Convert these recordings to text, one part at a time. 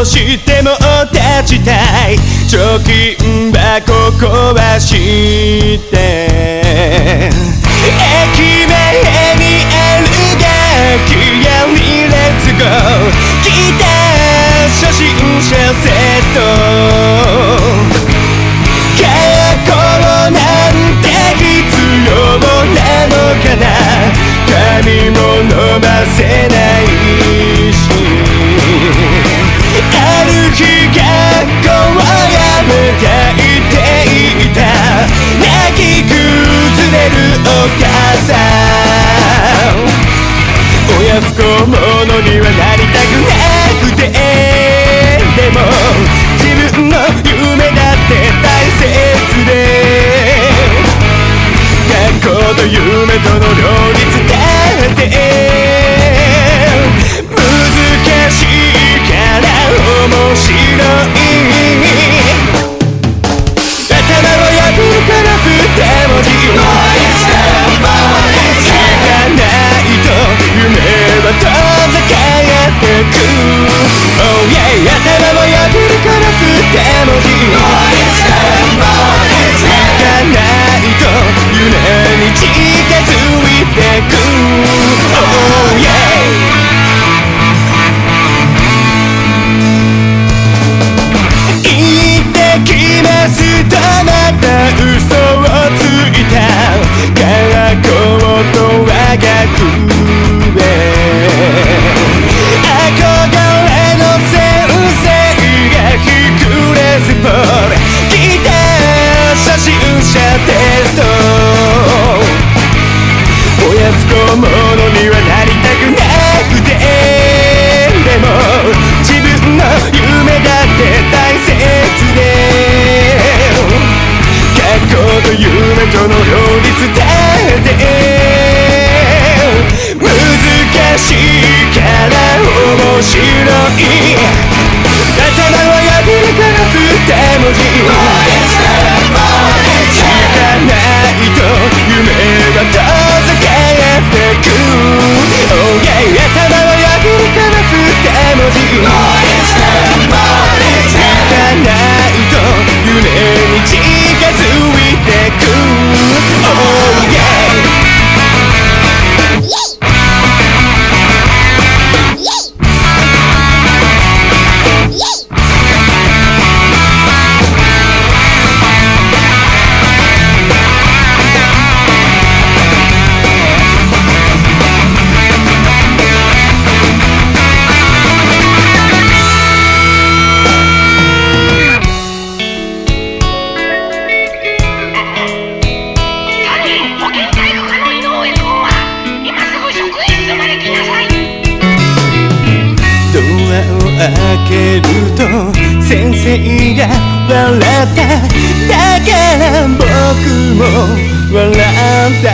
うしても立ちたい貯金箱壊して駅前にある楽屋にレッツゴーギタ初心者セット傾こうなんて必要もなのかな髪も伸ばせないと夢との両立だって難しいから面白い刀は破れから振って文字けると先生が笑っただから僕も笑った。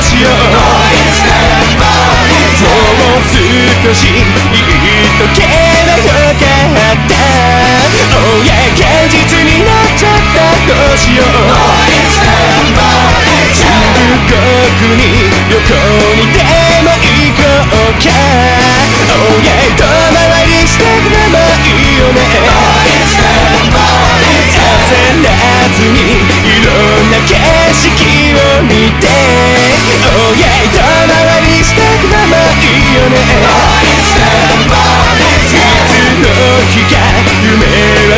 うしよう。もう少しいいと計堅現実になっちゃった。どうしよう。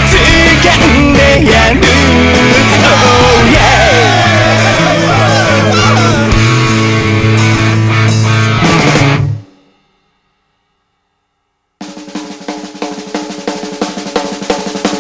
次元